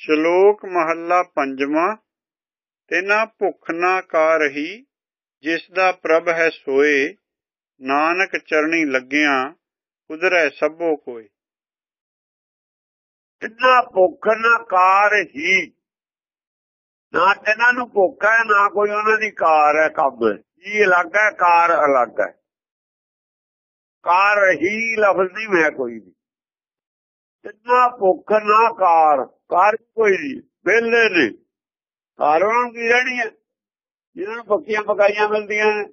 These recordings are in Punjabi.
ਸ਼ਲੋਕ ਮਹੱਲਾ ਪੰਜਵਾਂ, ਤਿਨਾ ਭੁੱਖ ਨਾ ਕਾ ਰਹੀ, ਜਿਸ ਦਾ ਪ੍ਰਭ ਹੈ ਸੋਏ, ਨਾਨਕ ਚਰਣੀ ਲੱਗਿਆ ਉਧਰੈ ਸਭੋ ਕੋਏ। ਤਿੰਨਾ ਭੁੱਖ ਨਾ ਕਾਰ ਹੀ ਨਾ ਇਹਨਾਂ ਨੂੰ ਭੁੱਖ ਹੈ, ਨਾ ਕੋਈ ਉਹਨਾਂ ਦੀ ਕਾਰ ਹੈ ਕੰਮ ਜੀ ਅਲੱਗ ਹੈ, ਕਾਰ ਅਲੱਗ ਹੈ। ਕਾਰ ਹੀ ਲਫ਼ਜ਼ ਨਹੀਂ ਮੈਂ ਕੋਈ ਵੀ। ਤਿੰਨਾ ਭੁੱਖ ਨਾ ਕਾਰ ਕਾਰ ਕੋਈ ਨਹੀਂ ਵਿਹਲੇ ਨੇ। ਕਾਰ ਕੀ ਰਹਿਣੀ ਹੈ। ਜਿਹਨਾਂ ਨੂੰ ਪੱਕੀਆਂ ਪਕਾਈਆਂ ਮਿਲਦੀਆਂ ਨੇ।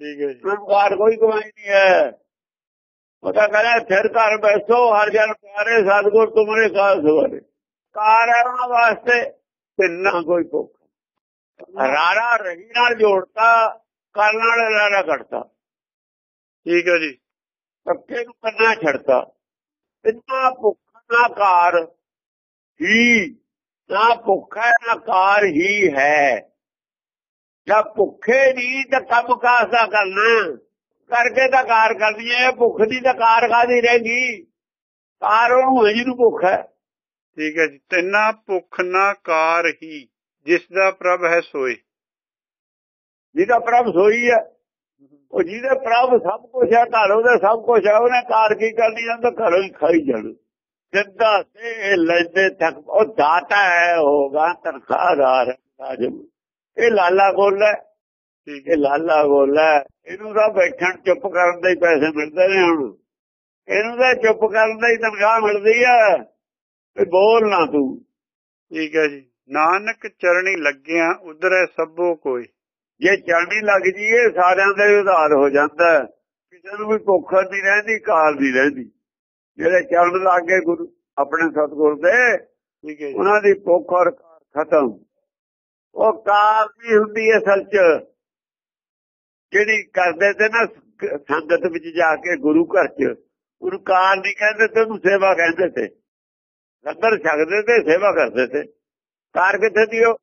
ਠੀਕ ਹੈ ਜੀ। ਕਾਰ ਕੋਈ ਕਮਾਈ ਨਹੀਂ ਹੈ। ਪਤਾ ਕਰੇ ਫਿਰ ਘਰ ਬੈਠੋ ਹਰ ਜਨ ਪਿਆਰੇ ਸਤਗੁਰ ਤੁਮਰੇ ਕਾਲ ਸਵਾਰੇ। ਕਾਰ ਹੈ ਉਹਨਾਂ ਵਾਸਤੇ ਤੇ ਨਾ ਕੋਈ ਭੁੱਖ। ਰਾਰਾ ਰਹੀ ਨਾਲ ਜੋੜਤਾ ਕਰਨ ਨਾਲ ਰਾਰਾ ਕੱਟਤਾ। ਠੀਕ ਹੈ ਜੀ। ਪੱਕੇ ਨੂੰ ਕੰਨਾ ਛੱਡਤਾ। ਇੰਨਾ ਭੁੱਖ ਨਾ ਕਾਰ ਹੀ ਨਾ ਭੁੱਖ ਨਾ ਕਾਰ ਹੀ ਹੈ। ਜਦ ਭੁੱਖੇ ਨਹੀਂ ਤਾਂ ਕੰਮ ਕਾਸ ਕਰਨਾ। ਕਰਕੇ ਤਾਂ ਕਾਰ ਕਰਨੀ ਹੈ ਭੁੱਖ ਦੀ ਤਾਂ ਕਾਰ ਕਾਦੀ ਰਹੇਗੀ ਕਾਰ ਉਹਨੂੰ ਜਿਹਨੂੰ ਭੁੱਖ ਹੈ। ਠੀਕ ਹੈ ਜੀ ਤਿਨਾ ਭੁੱਖ ਨਾ ਕਾਰ ਹੀ ਜਿਸ ਦਾ ਪ੍ਰਭ ਹੈ ਸੋਏ। ਜਿਹਦਾ ਪ੍ਰਭ ਸੋਈ ਹੈ। ਉਹ ਜਿਹਦੇ ਪ੍ਰਭ ਸਭ ਕੁਝ ਹੈ ਘਰ ਉਹਦੇ ਸਭ ਕੁਝ ਹੈ ਉਹਨੇ ਕਾਰ ਕੀ ਕਰਨੀ ਤਾਂ ਘਰੋਂ ਹੀ ਖਾਈ ਜਾਣਾ। ਜਿੱਦਾਂ ਤੇ ਲੈਂਦੇ ਤੱਕ ਉਹ ਦਾਤਾ ਹੈ ਹੋਗਾ ਤਨਖਾਹਦਾਰ ਲਾਜਮ ਇਹ ਲਾਲਾ ਗੋਲ ਇਹ ਲਾਲਾ ਗੋਲ ਇਹਨੂੰ ਤਾਂ ਬੈਠਣ ਚੁੱਪ ਕਰਨ ਦੇ ਪੈਸੇ ਮਿਲਦੇ ਨੇ ਹੁਣ। ਇਹਨੂੰ ਤਾਂ ਚੁੱਪ ਕਰਨ ਦਾ ਤਨਖਾਹ ਮਿਲਦੀ ਹੈ ਤੇ ਬੋਲ ਨਾ ਤੂੰ। ਠੀਕ ਹੈ ਜੀ। ਨਾਨਕ ਚਰਣੀ ਲੱਗਿਆ ਉਧਰੈ ਸਭੋ ਕੋਏ ਜੇ ਚੜਨੀ ਲੱਗ ਜੀਏ ਸਾਰਿਆਂ ਦਾ ਉਧਾਰ ਹੋ ਜਾਂਦਾ। ਕਿਸੇ ਨੂੰ ਵੀ ਭੁੱਖ ਨਹੀਂ ਰਹਿੰਦੀ ਕਾਲ ਨਹੀਂ ਰਹਿੰਦੀ। ਜਿਹੜੇ ਚਰਨ ਲੱਗੇ ਗੁਰੂ ਆਪਣੇ ਸਤਿਗੁਰ ਦੇ ਠੀਕ ਹੈ ਉਹਨਾਂ ਦੀ ਭੁੱਖ ਔਰ ਖਤਮ। ਉਹ ਕਾਰ ਵੀ ਹੁੰਦੀ ਹੈ ਅਸਲ ਚ। ਜਿਹੜੀ ਕਰਦੇ ਤੇ ਨਾ ਸੰਗਤ ਵਿੱਚ ਜਾ ਕੇ ਗੁਰੂ ਘਰ ਚ ਉਹਨੂੰ ਕਾਰ ਨਹੀਂ ਕਹਿੰਦੇ ਤੇ ਉਹਨੂੰ ਸੇਵਾ ਕਹਿੰਦੇ ਤੇ। ਲੰਗਰ ਛਕਦੇ ਤੇ ਸੇਵਾ ਕਰਦੇ ਤੇ। ਕਾਰ ਕਿੱਥੇ ਦੀ ਉਹ?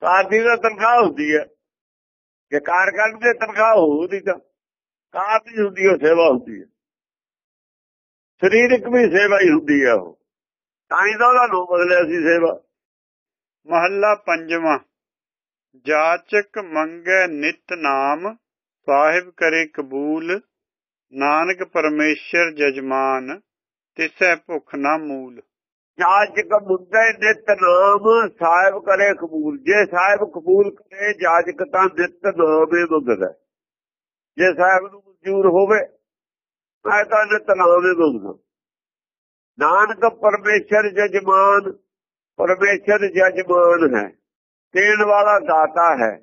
ਕਾਰ ਦੀ ਤਾਂ ਤਨਖਾਹ ਹੁੰਦੀ ਹੈ ਜੇ ਕਾਰ ਦੇ, ਤਨਖਾਹ ਹੋਊਦੀ ਤਾਂ। ਕਾਰ ਦੀ ਹੁੰਦੀ ਉਹ ਸੇਵਾ ਹੁੰਦੀ ਹੈ ਸਰੀਰਕ ਵੀ ਸੇਵਾ ਹੀ ਹੁੰਦੀ ਹੈ ਉਹ। ਤਾਂ ਹੀ ਤਾਂ ਉਹਦਾ ਨਾਮ ਬਦਲਿਆ ਸੀ ਸੇਵਾ। ਮਹੱਲਾ ਪੰਜਵਾਂ। ਜਾਚਕ ਮੰਗੈ ਨਿਤ ਨਾਮ, ਸਾਹਿਬ ਕਰੇ ਕਬੂਲ, ਨਾਨਕ ਪਰਮੇਸ਼ਰ ਜਜਮਾਨ, ਤਿਸੈ ਭੁੱਖ ਨਾ ਮੂਲ। ਜਾਜਕ ਮੁੰਦੇ ਨਿਤ ਨਾਮ, ਸਾਹਿਬ ਕਰੇ ਕਬੂਲ। ਜੇ ਸਾਹਿਬ ਕਬੂਲ ਕਰੇ, ਜਾਜਕ ਤਾਂ ਨਿਤ ਨਾਮ ਮੰਗਦਾ। ਜੇ ਸਾਹਿਬ ਨੂੰ ਮਨਜ਼ੂਰ ਹੋਵੇ, ਮੈਂ ਤਾਂ ਨਿਤ ਨਾਮ ਮੰਗਦਾ। ਨਾਨਕ ਪਰਮੇਸ਼ਰ ਜਜਮਾਨ ਪਰਮੇਸ਼ਰ ਜਜਮਾਨ ਹੈ। ਦੇਣ ਵਾਲਾ ਦਾਤਾ ਹੈ।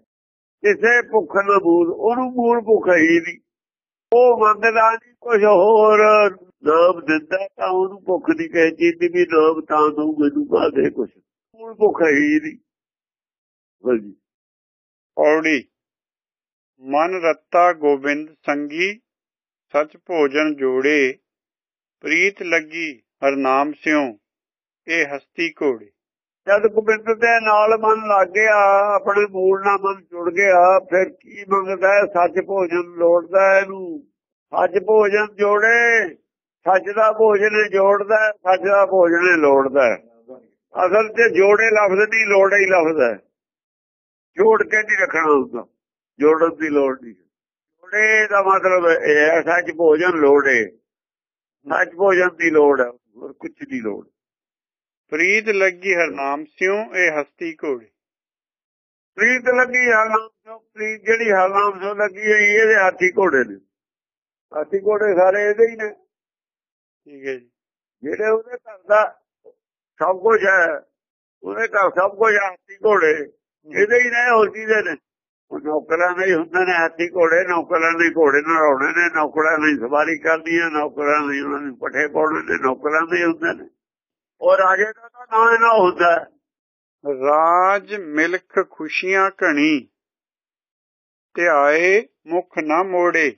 ਕਿਸੇ ਭੁੱਖ ਨੂੰ ਮੂਲ, ਉਹਨੂੰ ਮੂਲ ਭੁੱਖ ਹੀ ਨਹੀਂ। ਉਹ ਮੰਗਦਾ ਨਹੀਂ ਕੁਝ ਹੋਰ। ਨਾਮ ਦਿੰਦਾ ਤਾਂ ਉਹਨੂੰ ਭੁੱਖ ਦੀ ਕਹੇ ਚੀਜ਼ ਦੀ ਵੀ ਨਾਮ ਤਾਂ ਦਊ ਮੈਨੂੰ ਪਾ ਦੇ ਕੁਝ ਮੂਲ ਭੁੱਖ ਹੀ ਨਹੀਂ। ਹਾਂਜੀ ਔੜੀ ਮਨ ਰੱਤਾ ਗੋਬਿੰਦ ਸੰਗੀ ਸਚ ਭੋਜਨ ਜੋੜੇ। ਪ੍ਰੀਤ ਲੱਗੀ ਹਰ ਨਾਮ ਸਿਉ ਇਹ ਹਸਤੀ ਘੋੜੇ। ਜਦ ਗੋਬਿੰਦ ਦੇ ਨਾਲ ਮਨ ਲੱਗ ਗਿਆ ਆਪਣੇ ਮੂਲ ਨਾਲ ਮਨ ਜੁੜ ਗਿਆ ਫਿਰ ਕੀ ਮੰਗਦਾ ਸੱਚ ਭੋਜਨ ਲੋੜਦਾ ਇਹਨੂੰ। ਸੱਚ ਭੋਜਨ ਜੋੜੇ। ਸੱਚ ਦਾ ਭੋਜਨ ਜੋੜਦਾ ਹੈ, ਸੱਚ ਦਾ ਭੋਜਨ ਇਹ ਲੋੜਦਾ ਅਸਲ 'ਚ ਜੋੜੇ ਲਫ਼ਜ਼ ਨਹੀਂ ਲੋੜ ਹੀ ਲਫ਼ਜ਼ ਹੈ। ਜੋੜ ਕੇ ਨਹੀਂ ਰੱਖਣਾ ਹੁੰਦਾ ਜੋੜਨ ਦੀ ਲੋੜ ਨਹੀਂ। ਜੋੜੇ ਦਾ ਮਤਲਬ ਇਹ ਹੈ ਸੱਚ ਭੋਜਨ ਲੋੜੇ। ਸੱਚ ਭੋਜਨ ਦੀ ਲੋੜ ਹੈ ਹੋਰ ਕੁਝ ਦੀ ਲੋੜ। ਪ੍ਰੀਤ ਲੱਗੀ ਹਰਨਾਮ ਸਿਉ ਇਹ ਹਸਤੀ ਘੋੜੇ। ਪ੍ਰੀਤ ਲੱਗੀ ਹਰਨਾਮ ਤੋਂ ਪ੍ਰੀਤ ਜਿਹੜੀ ਹਰਨਾਮ ਤੋਂ ਲੱਗੀ ਹੋਈ ਇਹਦੇ ਹਾਥੀ ਘੋੜੇ ਨੇ। ਹਾਥੀ ਘੋੜੇ ਸਾਰੇ ਇਹਦੇ ਹੀ ਨੇ। ਠੀਕ ਹੈ ਜੀ। ਜਿਹੜੇ ਉਹਦੇ ਘਰ ਦਾ ਸਭ ਕੁਝ ਹੈ, ਉਹਦੇ ਘਰ ਸਭ ਕੁਝ ਹਾਥੀ ਘੋੜੇ, ਇਹਦੇ ਹੀ ਨੇ ਹੋਰ ਕੀ ਦੇ ਨੇ? ਉਹ ਨੌਕਰਾਂ ਦੇ ਹੁੰਦੇ ਨੇ ਹਾਥੀ ਘੋੜੇ, ਨੌਕਰਾਂ ਦੇ ਘੋੜੇ ਨਰਾਉਣੇ ਨੇ, ਨੌਕਰਾਂ ਦੀ ਸਵਾਰੀ ਕਰਨੀ ਹੈ ਨੌਕਰਾਂ ਦੀ ਉਹਨਾਂ ਨੂੰ ਪੱਠੇ ਪਾਉਣੇ ਨੇ, ਨੌਕਰਾਂ ਦੇ ਹੁੰਦੇ ਨੇ। ਉਹ ਰਾਜੇ ਦਾ ਤਾਂ ਨਾਂ ਇਹਨਾਂ ਹੁੰਦਾ। ਰਾਜ ਮਿਲਖ ਖੁਸ਼ੀਆਂ ਘਣੀ ਧਿਆਏ ਮੁਖ ਨਾ ਮੋੜੇ,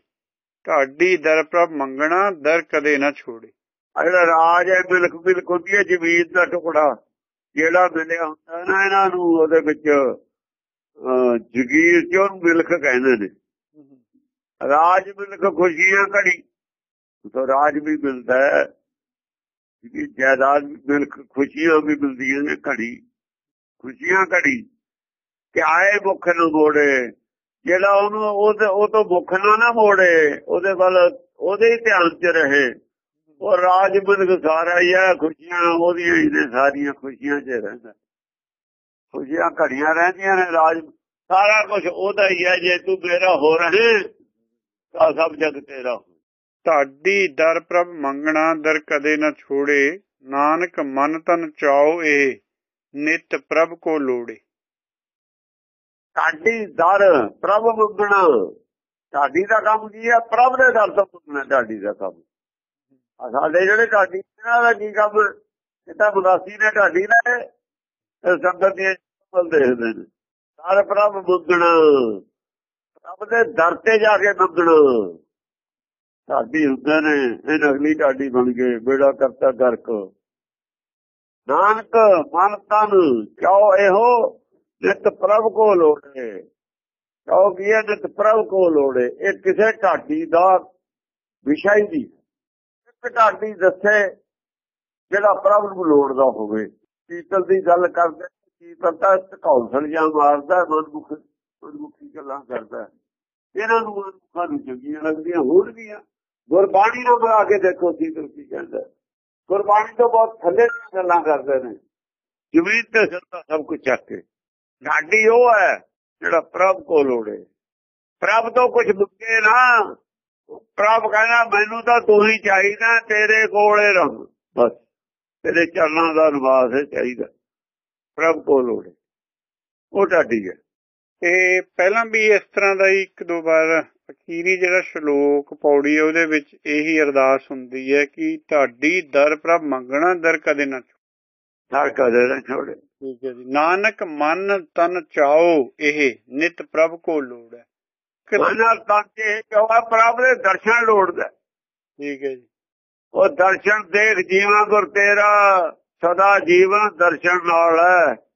ਢਾਡੀ ਦਰ ਪ੍ਰਭ ਮੰਗਣਾ, ਦਰ ਕਦੇ ਨਾ ਛੋੜੇ। ਜਿਹੜਾ ਰਾਜ ਹੈ ਮਿਲਕ ਮਿਲਕ ਹੁੰਦੀ ਹੈ ਜ਼ਮੀਨ ਦਾ ਟੁਕੜਾ। ਜਿਹੜਾ ਮਿਲਿਆ ਹੁੰਦਾ ਨਾ ਇਹਨਾਂ ਨੂੰ, ਉਹਦੇ ਵਿੱਚ ਜਗੀਰ ਚ ਉਹਨੂੰ ਕਹਿੰਦੇ ਨੇ। ਰਾਜ ਮਿਲਕ ਖੁਸ਼ੀਆਂ ਘੜੀ। ਤਾਂ ਰਾਜ ਵੀ ਮਿਲਦਾ ਹੈ। ਕਿ ਜਾਇਦਾਦ ਵੀ ਮਿਲ ਖੁਸ਼ੀਆਂ ਵੀ ਮਿਲਦੀਆਂ ਨੇ ਘੜੀ। ਖੁਸ਼ੀਆਂ ਘੜੀ। ਕਿ ਆਏ ਮੁਖ ਨੂੰ ਮੋੜੇ। ਜਿਹੜਾ ਉਹਨੂੰ ਉਹ ਉਹ ਤੋਂ ਮੁਖ ਨਾ ਨਾ ਮੋੜੇ, ਉਹਦੇ ਵੱਲ ਉਹਦੇ ਹੀ ਧਿਆਨ 'ਚ ਰਹੇ। ਉਹ ਰਾਜ ਮਿਲਕ ਸਾਰਾ ਹੀ ਹੈ ਖੁਸ਼ੀਆਂ ਉਹਦੀਆਂ ਹੀ ਨੇ ਸਾਰੀਆਂ ਖੁਸ਼ੀਆਂ 'ਚ ਰਹਿੰਦਾ। ਖੁਸ਼ੀਆਂ ਘੜੀਆਂ ਰਹਿੰਦੀਆਂ ਨੇ ਰਾਜ ਸਾਰਾ ਕੁਝ ਉਹਦਾ ਹੀ ਹੈ ਜੇ ਤੂੰ ਮੇਰਾ ਹੋ ਰਹੇ ਤਾਂ ਸਭ ਜਗ ਤੇਰਾ ਹੋ। ਤੁਹਾਡੀ ਦਰ ਪ੍ਰਭ ਮੰਗਣਾ ਦਰ ਕਦੇ ਨਾ ਛੋੜੇ ਨਾਨਕ ਮਨ ਤਨ ਚਾਓ ਇਹ ਨਿਤ ਪ੍ਰਭ ਕੋ ਲੋੜੇ। ਢਾਡੀ ਦਰ ਪ੍ਰਭ ਮੰਗਣਾ ਢਾਡੀ ਦਾ ਕੰਮ ਕੀ ਹੈ ਪ੍ਰਭ ਦੇ ਦਰ ਤੋਂ ਮੰਗਣਾ ਢਾਡੀ ਦਾ ਕੰਮ। ਆ ਸਾਡੇ ਜਿਹੜੇ ਢਾਡੀ ਇਹਨਾਂ ਦਾ ਕੀ ਕੰਮ? ਇਹ ਤਾਂ ਬੁਦਾਸੀ ਨੇ, ਢਾਡੀ ਨੇ। ਸੰਗਤ ਦੀਆਂ ਬਲ ਦੇਖਦੇ ਨੇ। ਦਰ ਪ੍ਰਭ ਮੰਗਣਾ ਪ੍ਰਭ ਦੇ ਦਰ ਤੇ ਜਾ ਕੇ ਮੰਗਣਾ ਢਾਡੀ ਹੁੰਦੇ ਨੇ, ਇਹ ਨਗਲੀ ਢਾਡੀ ਬਣ ਗਏ ਬੇੜਾ ਕਰਤਾ ਗਰਕ। ਨਾਨਕ, ਮਨ, ਤਨ, ਕਿਉ ਇਹੋ ਨਿਤ ਪ੍ਰਭ ਕੋ ਲੋੜੇ। ਕਿਉ ਕੀ ਨਿਤ ਪ੍ਰਭ ਕੋ ਲੋੜੇ। ਇਹ ਕਿਸੇ ਢਾਡੀ ਦਾ ਵਿਸ਼ਾ ਹੀ ਨਹੀਂ। ਢਾਡੀ ਦੱਸੇ ਜਿਹੜਾ ਪ੍ਰਭ ਨੂੰ ਲੋੜਦਾ ਹੋਵੇ। ਕੀਤਲ ਦੀ ਗੱਲ ਕਰਦੇ ਕੀਤਲ ਤਾਂ ਕੌਂਸਲ ਜਾਂ ਮਾਰਦਾ, ਮਨਮੁਖ ਮਨਮੁਖੀ ਗੱਲਾਂ ਕਰਦਾ। ਇਹਨਾਂ ਨੂੰ ਮਨਮੁਖਾਂ ਨੂੰ ਚੰਗੀਆਂ ਲੱਗਦੀਆਂ ਹੋਣਗੀਆਂ। ਗੁਰਬਾਣੀ ਨੂੰ ਬਣਾ ਕੇ ਦੇਖੋ ਕੀਤਲ ਕੀ ਕਹਿੰਦਾ। ਗੁਰਬਾਣੀ ਤੋਂ ਬਹੁਤ ਥੱਲੇ ਗੱਲਾਂ ਕਰਦੇ ਨੇ। ਜ਼ਮੀਨ ਤੇ ਸਿੱਧਾ ਸਭ ਕੁਝ ਚੱਕ ਕੇ। ਢਾਡੀ ਉਹ ਹੈ ਜਿਹੜਾ ਪ੍ਰਭ ਕੋ ਲੋੜੇ। ਪ੍ਰਭ ਤੋਂ ਕੁਝ ਮੁੱਕੇ ਨਾ ਪ੍ਰਭ ਕਹਿੰਦਾ ਮੈਨੂੰ ਤਾਂ ਤੂੰ ਹੀ ਚਾਹੀਦਾ ਤੇਰੇ ਕੋਲੇ ਰੰਗ ਬਸ ਤੇਰੇ ਚਰਨਾਂ ਦਾ ਨਿਵਾਸ ਹੈ ਚਾਹੀਦਾ। ਪ੍ਰਭ ਕੋ ਲੋੜੇ ਉਹ ਢਾਡੀ ਹੈ। ਇਹ ਪਹਿਲਾਂ ਵੀ ਇਸ ਤਰ੍ਹਾਂ ਦਾ ਹੀ ਇੱਕ ਦੋ ਵਾਰ ਅਖੀਰੀ ਜਿਹੜਾ ਸ਼ਲੋਕ ਪੌੜੀ ਉਹਦੇ ਵਿੱਚ ਇਹੀ ਅਰਦਾਸ ਹੁੰਦੀ ਹੈ ਕਿ ਤੁਹਾਡੀ ਦਰ ਪ੍ਰਭ ਮੰਗਣਾ ਦਰ ਕਦੇ ਨਾ। ਹਰ ਕਦੇ ਨਾ ਛੋੜੇ। ਠੀਕ ਹੈ ਜੀ। ਨਾਨਕ ਮਨ ਤਨ ਚਾਓ ਇਹ ਨਿਤ ਪ੍ਰਭ ਕੋ ਲੋੜ ਹੈ। ਕਿ- ਮਨਾਂ ਤਾਂ ਇਹ ਕਹਵਾ ਪ੍ਰਭ ਦੇ ਦਰਸ਼ਨ ਲੋੜਦਾ। ਠੀਕ ਹੈ ਜੀ। ਉਹ ਦਰਸ਼ਨ ਦੇਖ ਜੀਵਾਂ ਗੁਰ ਤੇਰਾ ਸਦਾ ਜੀਵਨ ਦਰਸ਼ਨ ਨਾਲ ਹੈ।